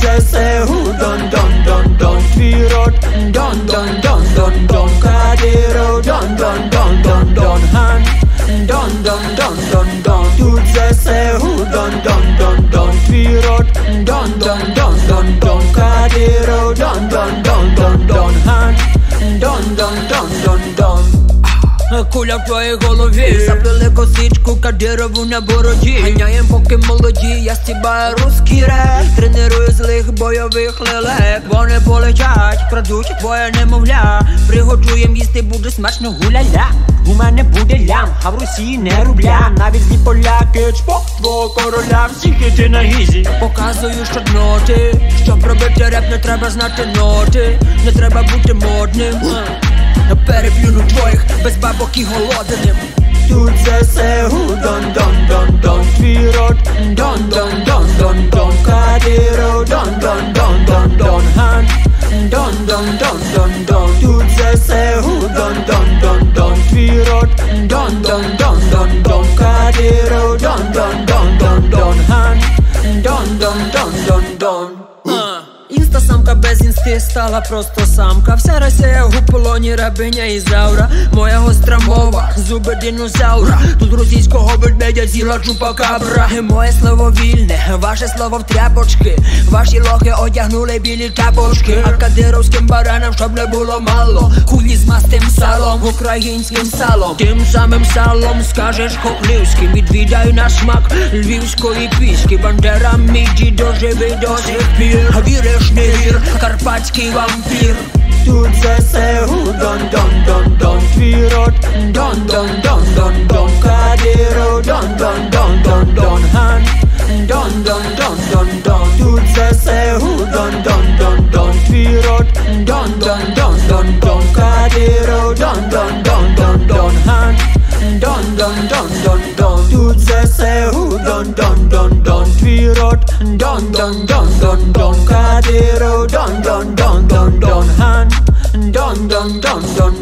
Don don don don Твірот Don don don don don Кадиро Don don don don don Хан Don don don don don Тут ЗСУ Don don don don Твірот Don don don don don Кадиро Don don don don don Хан Don don don don don Куля в твоїй голові Заплели косичку кадирову на бороді. Ганяєм поки молоді, я стібаю русський реп. Тренирую злих бойових лелек. Вони полетять, крадуть твоє немовля. Пригоджуєм їсти буде смачно гуляля. У мене буде лям, а в Росії не рубля. Навіть злі поляки, чпок твого короля. Всіх іти на гізі. Показую щодноти Щоб робити реп, не треба знати ноти. Не треба бути модним. Переплюну твоїх без бабок і youths I say who done done done done We road done done done done done Cadero done done done done done Hand done done done done done Youths I say who done done done done We road done done done done done Cadero done done done done done Hand done done done done done don Інста-самка без інсти стала просто самка. Вся Росія у полоні рабиня Ізаура Моя гостра мова, зуби динозавра Тут російського ведмедя з'їла чупакабра І Моє слово вільне, ваше слово в тряпочки. Ваші лохи одягнули білі тапочки А кадировським баранам, щоб не було мало. Кулі з мастим салом, українським салом. Тим самим салом скажеш хохлівським. Відвідай на смак львівської піски Бандера міді доживий до сих пір. Віриш, paczki wampir Turce se don don don don Twirot don don don don don Kadiro don don don don don Han don don don don don Turce se don don don don Twirot don don don don don Kadiro don don don don don Han дон Хан, дон дон дон дон дон Тут ЗСУ, дон дон дон дон Твірот, дон дон дон дон дон Кадиро, дон дон дон дон дон Хан, дон дон дон дон дон